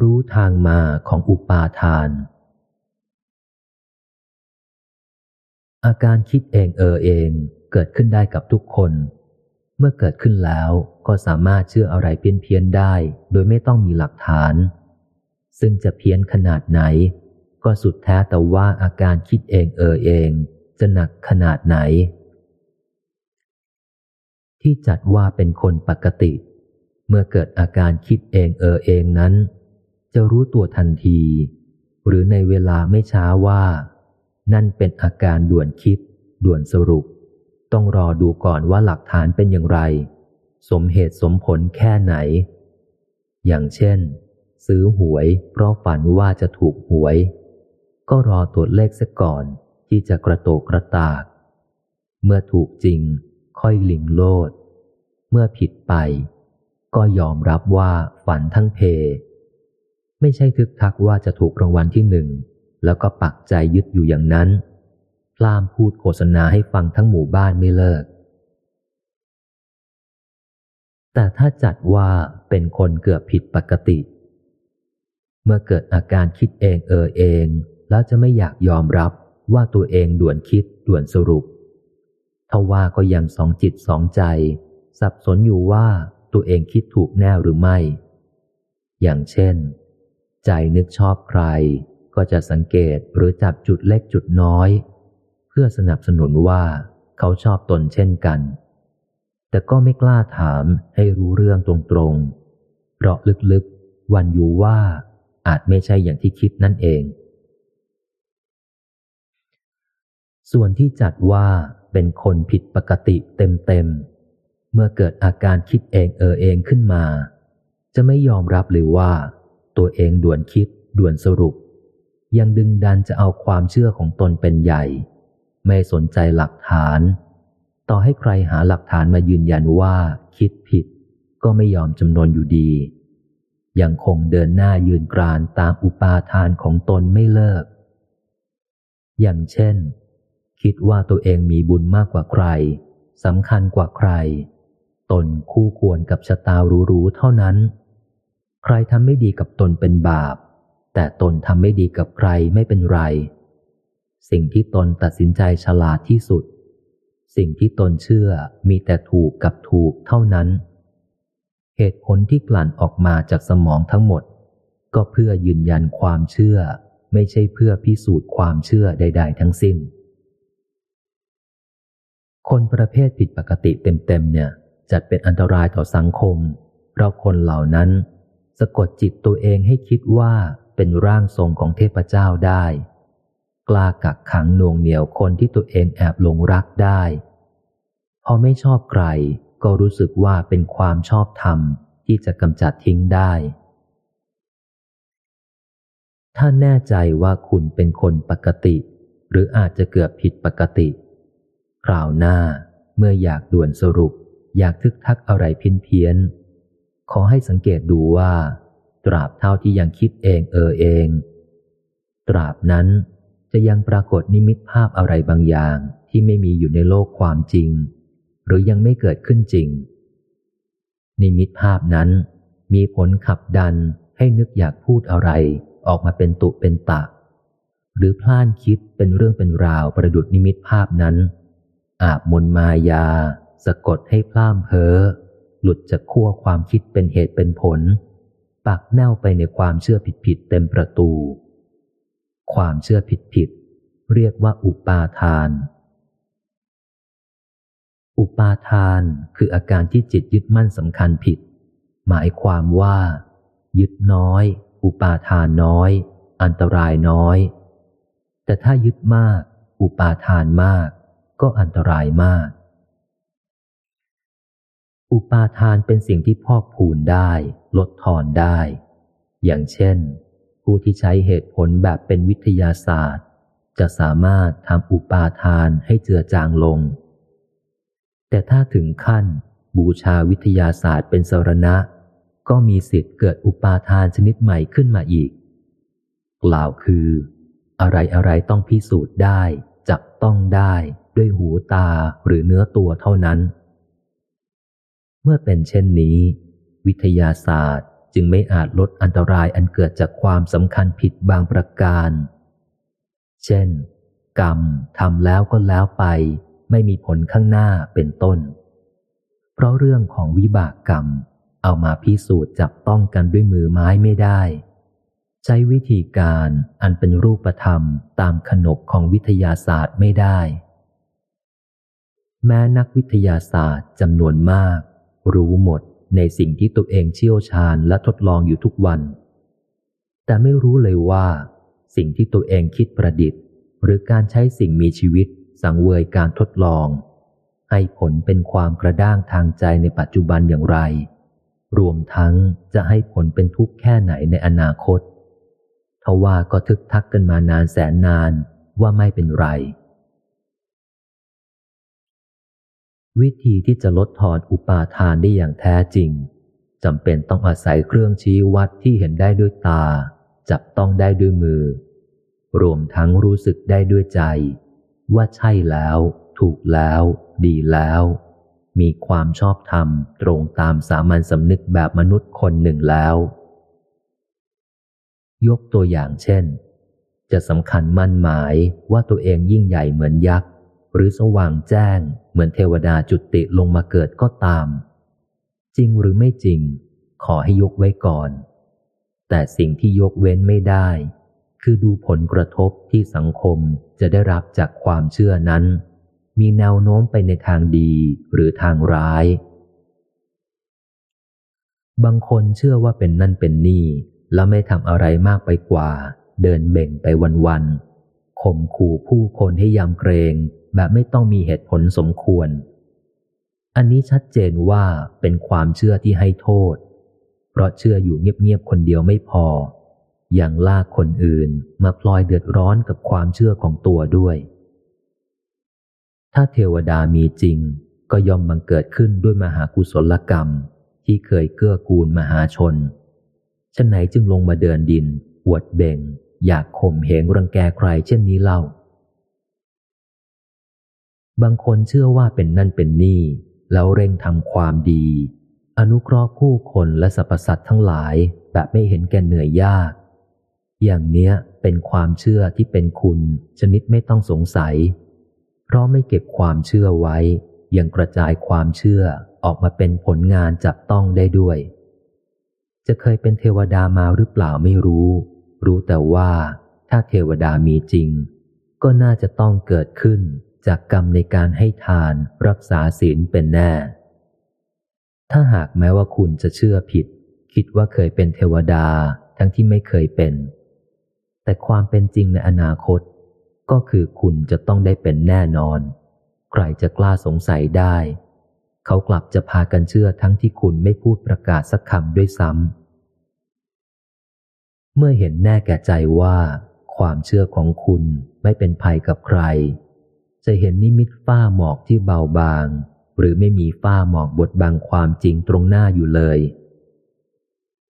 รู้ทางมาของอุปาทาน อาการคิดเองเออเองเกิดขึ้นได้กับทุกคน เมื่อเกิดขึ้นแล้วก็สามารถเชื่ออะไรเพี้ยนเพียนได้ โดยไม่ต้องมีหลักฐาน ซึ่งจะเพี้ยนขนาดไหน ก็สุดแท้แต่ว่าอาการคิดเองเออเอง จะหนักขนาดไหน ที่จัดว่าเป็นคนปกติเมื่อเกิดอาการคิดเองเออเองนั้น จะรู้ตัวทันที หรือในเวลาไม่ช้าว่า นั่นเป็นอาการด่วนคิด ด่วนสรุป ต้องรอดูก่อนว่าหลักฐานเป็นอย่างไร สมเหตุสมผลแค่ไหน อย่างเช่น ซื้อหวยเพราะฝันว่าจะถูกหวย ก็รอตรวจเลขซะก่อนที่จะกระโตกกระตาก เมื่อถูกจริง ค่อยหลิงโลด เมื่อผิดไป ก็ยอมรับว่าฝันทั้งเพ ไม่ใช่ทึกทักว่าจะถูกรางวัลที่หนึ่ง แล้วก็ปักใจยึดอยู่อย่างนั้น พลามพูดโฆษณาให้ฟังทั้งหมู่บ้านไม่เลิก แต่ถ้าจัดว่าเป็นคนเกือบผิดปกติ เมื่อเกิดอาการคิดเองเออเอง แล้วจะไม่อยากยอมรับว่าตัวเองด่วนคิดด่วนสรุปทว่าก็ยังสองจิตสองใจ สับสนอยู่ว่าตัวเองคิดถูกแน่หรือไม่ อย่างเช่น ใจนึกชอบใคร ก็จะสังเกตหรือจับจุดเล็กจุดน้อย เพื่อสนับสนุนว่าเขาชอบตนเช่นกัน แต่ก็ไม่กล้าถามให้รู้เรื่องตรงๆ เพราะลึกๆ วันอยู่ว่าอาจไม่ใช่อย่างที่คิดนั่นเอง ส่วนที่จัดว่าเป็นคนผิดปกติเต็มๆ เมื่อเกิดอาการคิดเองเออเองขึ้นมา จะไม่ยอมรับเลยว่า ตัวเองด่วนคิด ด่วนสรุป ยังดึงดันจะเอาความเชื่อของตนเป็นใหญ่ ไม่สนใจหลักฐาน ต่อให้ใครหาหลักฐานมายืนยันว่า คิดผิด ก็ไม่ยอมจำนวนอยู่ดี ยังคงเดินหน้ายืนกรานตามอุปาทานของตนไม่เลิก อย่างเช่น คิดว่าตัวเองมีบุญมากกว่าใครสำคัญกว่าใคร ตนคู่ควรกับชะตารู้ๆเท่านั้น ใครทำไม่ดีกับตนเป็นบาป แต่ตนทำไม่ดีกับใครไม่เป็นไร สิ่งที่ตนตัดสินใจฉลาดที่สุด สิ่งที่ตนเชื่อมีแต่ถูกกับถูกเท่านั้น เหตุผลที่กลั่นออกมาจากสมองทั้งหมด ก็เพื่อยืนยันความเชื่อ ไม่ใช่เพื่อพิสูจน์ความเชื่อใด ๆ ทั้งสิ้น คนประเภทผิดปกติเต็มๆเนี่ยจัดเป็นอันตรายต่อสังคม เพราะคนเหล่านั้น สะกดจิตตัวเองให้คิดว่าเป็นร่างทรงของเทพเจ้าได้ กล้ากักขังน่วงเหนียวคนที่ตัวเองแอบหลงรักได้ พอไม่ชอบใครก็รู้สึกว่าเป็นความชอบธรรมที่จะกำจัดทิ้งได้ ถ้าแน่ใจว่าคุณเป็นคนปกติ หรืออาจจะเกือบผิดปกติ คราวหน้าเมื่ออยากด่วนสรุปอยากทึกทักอะไรเพี้ยนเพี้ยน ขอให้สังเกตดูว่า ตราบเท่าที่ยังคิดเองเออเอง ตราบนั้นจะยังปรากฏนิมิตภาพอะไรบางอย่างที่ไม่มีอยู่ในโลกความจริง หรือยังไม่เกิดขึ้นจริง นิมิตภาพนั้น มีผลขับดันให้นึกอยากพูดอะไรออกมาเป็นตุเป็นตะ หรือพล่านคิดเป็นเรื่องเป็นราวประดุดนิมิตภาพนั้น อาบมนมายา สะกดให้พล่ามเพ้อ หลุดจากขั้วความคิดเป็นเหตุเป็นผล ปักแนวไปในความเชื่อผิดผิดเต็มประตู ความเชื่อผิดผิดเรียกว่าอุปาทาน อุปาทานคืออาการที่จิตยึดมั่นสำคัญผิด หมายความว่า ยึดน้อย อุปาทานน้อย อันตรายน้อย แต่ถ้ายึดมาก อุปาทานมาก ก็อันตรายมาก อุปาทานเป็นสิ่งที่พอกพูนได้ ลดทอนได้ อย่างเช่น ผู้ที่ใช้เหตุผลแบบเป็นวิทยาศาสตร์ จะสามารถทำอุปาทานให้เจือจางลง แต่ถ้าถึงขั้น บูชาวิทยาศาสตร์เป็นสรณะ ก็มีสิทธิ์เกิดอุปาทานชนิดใหม่ขึ้นมาอีก กล่าวคือ อะไรอะไรต้องพิสูจน์ได้ จับต้องได้ด้วยหูตาหรือเนื้อตัวเท่านั้น เมื่อเป็นเช่นนี้ วิทยาศาสตร์จึงไม่อาจลดอันตรายอันเกิดจากความสำคัญผิดบางประการ เช่น กรรมทำแล้วก็แล้วไป ไม่มีผลข้างหน้าเป็นต้น เพราะเรื่องของวิบากกรรม เอามาพิสูจน์จับต้องกันด้วยมือไม้ไม่ได้ ใช้วิธีการอันเป็นรูปธรรมตามขนบของวิทยาศาสตร์ไม่ได้ แม้นักวิทยาศาสตร์จำนวนมาก รู้หมดในสิ่งที่ตัวเองเชี่ยวชาญและทดลองอยู่ทุกวัน แต่ไม่รู้เลยว่า สิ่งที่ตัวเองคิดประดิษฐ์ หรือการใช้สิ่งมีชีวิตสังเวยการทดลอง ให้ผลเป็นความกระด้างทางใจในปัจจุบันอย่างไร รวมทั้งจะให้ผลเป็นทุกข์แค่ไหนในอนาคตทว่าก็ทึกทักกันมานานแสนนานว่าไม่เป็นไร วิธีที่จะลดทอนอุปาทานได้อย่างแท้จริงจำเป็นต้องอาศัยเครื่องชี้วัดที่เห็นได้ด้วยตา จับต้องได้ด้วยมือ รวมทั้งรู้สึกได้ด้วยใจ ว่าใช่แล้ว ถูกแล้ว ดีแล้ว มีความชอบธรรมตรงตามสามัญสำนึกแบบมนุษย์คนหนึ่งแล้ว ยกตัวอย่างเช่น จะสำคัญมั่นหมายว่าตัวเองยิ่งใหญ่เหมือนยักษ์ หรือสว่างแจ้งเหมือนเทวดาจุติลงมาเกิดก็ตาม จริงหรือไม่จริง ขอให้ยกไว้ก่อน แต่สิ่งที่ยกเว้นไม่ได้ คือดูผลกระทบที่สังคมจะได้รับจากความเชื่อนั้น มีแนวโน้มไปในทางดีหรือทางร้าย บางคนเชื่อว่าเป็นนั่นเป็นนี่ แล้วไม่ทำอะไรมากไปกว่า เดินเบ่งไปวันๆ ข่มขู่ผู้คนให้ยำเกรงแบบไม่ต้องมีเหตุผลสมควร อันนี้ชัดเจนว่าเป็นความเชื่อที่ให้โทษ เพราะเชื่ออยู่เงียบๆคนเดียวไม่พอ อย่างลากคนอื่นมาพลอยเดือดร้อนกับความเชื่อของตัวด้วย ถ้าเทวดามีจริงก็ย่อมบังเกิดขึ้นด้วยมหากุศลกรรม ที่เคยเกื้อกูลมหาชนฉะไหนจึงลงมาเดินดินอวดเบ่ง อยากข่มเหงรังแกใครเช่นนี้เล่า บางคนเชื่อว่าเป็นนั่นเป็นนี่ แล้วเร่งทำความดี อนุเคราะห์ผู้คนและสรรพสัตว์ทั้งหลายแบบไม่เห็นแก่เหนื่อยยาก อย่างเนี้ยเป็นความเชื่อที่เป็นคุณ ชนิดไม่ต้องสงสัย เพราะไม่เก็บความเชื่อไว้ ยังกระจายความเชื่อออกมาเป็นผลงานจับต้องได้ด้วย จะเคยเป็นเทวดามาหรือเปล่าไม่รู้ รู้แต่ว่าถ้าเทวดามีจริง ก็น่าจะต้องเกิดขึ้นจากกรรมในการให้ทานรักษาศีลเป็นแน่ ถ้าหากแม้ว่าคุณจะเชื่อผิด คิดว่าเคยเป็นเทวดาทั้งที่ไม่เคยเป็น แต่ความเป็นจริงในอนาคต ก็คือคุณจะต้องได้เป็นแน่นอน ใครจะกล้าสงสัยได้ เขากลับจะพากันเชื่อทั้งที่คุณไม่พูดประกาศสักคำด้วยซ้ำ เมื่อเห็นแน่แก่ใจว่า ความเชื่อของคุณไม่เป็นภัยกับใคร จะเห็นนิมิตฝ้าหมอกที่เบาบาง หรือไม่มีฝ้าหมอกบดบังความจริงตรงหน้าอยู่เลย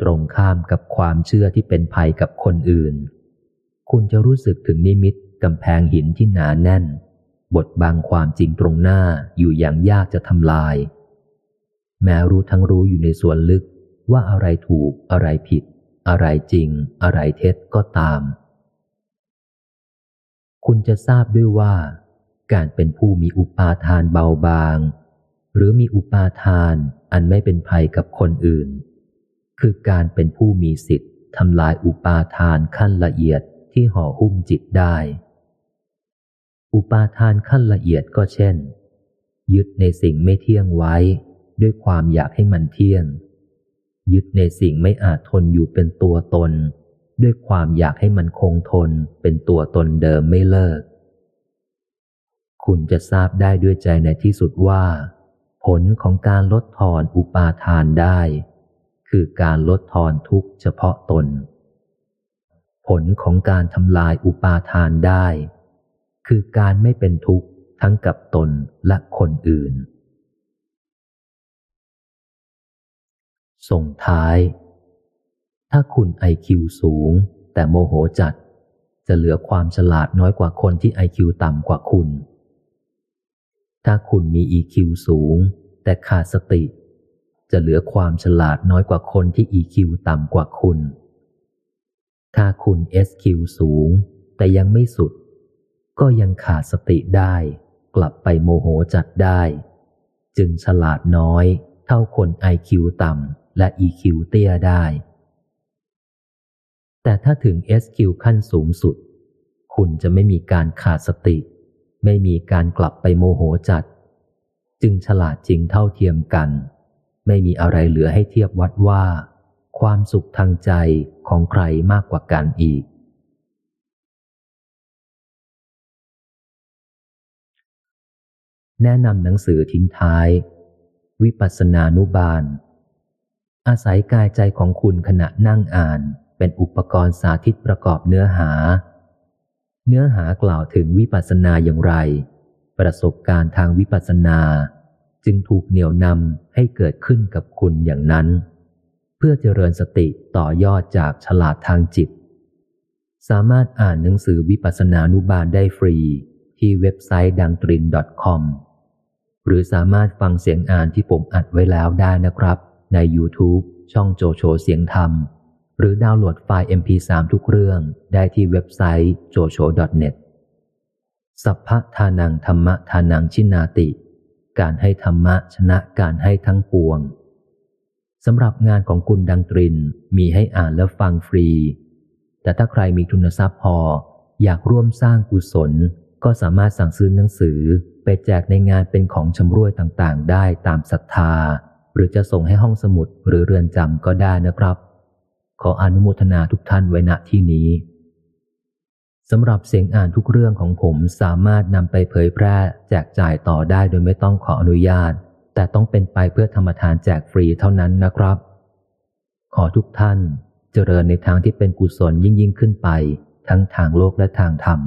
ตรงข้ามกับความเชื่อที่เป็นภัยกับคนอื่น คุณจะรู้สึกถึงนิมิตกำแพงหินที่หนาแน่น บดบังความจริงตรงหน้าอยู่อย่างยากจะทำลาย แม้รู้ทั้งรู้อยู่ในส่วนลึกว่าอะไรถูกอะไรผิด อะไรจริง อะไรเท็จก็ตาม คุณจะทราบด้วยว่า การเป็นผู้มีอุปาทานเบาบาง หรือมีอุปาทานอันไม่เป็นภัยกับคนอื่น คือการเป็นผู้มีสิทธิ์ทำลายอุปาทานขั้นละเอียดที่ห่อหุ้มจิตได้ อุปาทานขั้นละเอียดก็เช่น ยึดในสิ่งไม่เที่ยงไว้ ด้วยความอยากให้มันเที่ยง ยึดในสิ่งไม่อาจทนอยู่เป็นตัวตน ด้วยความอยากให้มันคงทนเป็นตัวตนเดิมไม่เลิก คุณจะทราบได้ด้วยใจในที่สุดว่า ผลของการลดทอนอุปาทานได้ คือการลดทอนทุกเฉพาะตน ผลของการทำลายอุปาทานได้ คือการไม่เป็นทุกข์ทั้งกับตนและคนอื่น ส่งท้าย ถ้าคุณไอคิวสูง แต่โมโหจัด จะเหลือความฉลาดน้อยกว่าคนที่ไอคิวต่ำกว่าคุณ ถ้าคุณมี EQ สูง แต่ขาดสติ จะเหลือความฉลาดน้อยกว่าคนที่ EQ ต่ำกว่าคุณ ถ้าคุณ SQ สูง แต่ยังไม่สุด ก็ยังขาดสติได้ กลับไปโมโหจัดได้ จึงฉลาดน้อยเท่าคน IQ ต่ำ และ EQ เตี้ยได้ แต่ถ้าถึง SQ ขั้นสูงสุด คุณจะไม่มีการขาดสติ ไม่มีการกลับไปโมโหจัด จึงฉลาดจริงเท่าเทียมกัน ไม่มีอะไรเหลือให้เทียบวัดว่า ความสุขทางใจของใครมากกว่ากันอีกแนะนำหนังสือทิ้งท้าย วิปัสสนานุบาล อาศัยกายใจของคุณขณะนั่งอ่านเป็นอุปกรณ์สาธิตประกอบเนื้อหา เนื้อหากล่าวถึงวิปัสสนาอย่างไร ประสบการณ์ทางวิปัสสนา จึงถูกเหนี่ยวนำให้เกิดขึ้นกับคุณอย่างนั้น เพื่อเจริญสติต่อยอดจากฉลาดทางจิต สามารถอ่านหนังสือวิปัสสนานุบาลได้ฟรีที่เว็บไซต์ดังตริน .com หรือสามารถฟังเสียงอ่านที่ผมอัดไว้แล้วได้นะครับ ใน YouTube ช่องโจโฉเสียงธรรม หรือดาวน์โหลดไฟล์ MP3 ทุกเรื่องได้ที่เว็บไซต์ jocho.net สัพพะทานังธรรมะทานังชินาติ การให้ธรรมะชนะการให้ทั้งปวงสำหรับงานของคุณดังตรินมีให้อ่านและฟังฟรี แต่ถ้าใครมีทุนทรัพย์พอ อยากร่วมสร้างกุศล ก็สามารถสั่งซื้อหนังสือไปแจกในงานเป็นของชำร่วยต่างๆ ได้ตามศรัทธา หรือจะส่งให้ห้องสมุดหรือเรือนจำก็ได้นะครับ ขออนุโมทนาทุกท่านไว้ณที่นี้สำหรับเสียงอ่านทุกเรื่องของผมสามารถนำไปเผยแพร่แจกจ่ายต่อได้โดยไม่ต้องขออนุญาต แต่ต้องเป็นไปเพื่อธรรมทานแจกฟรีเท่านั้นนะครับ ขอทุกท่านเจริญในทางที่เป็นกุศลยิ่งยิ่งขึ้นไป ทั้งทางโลกและทางธรรม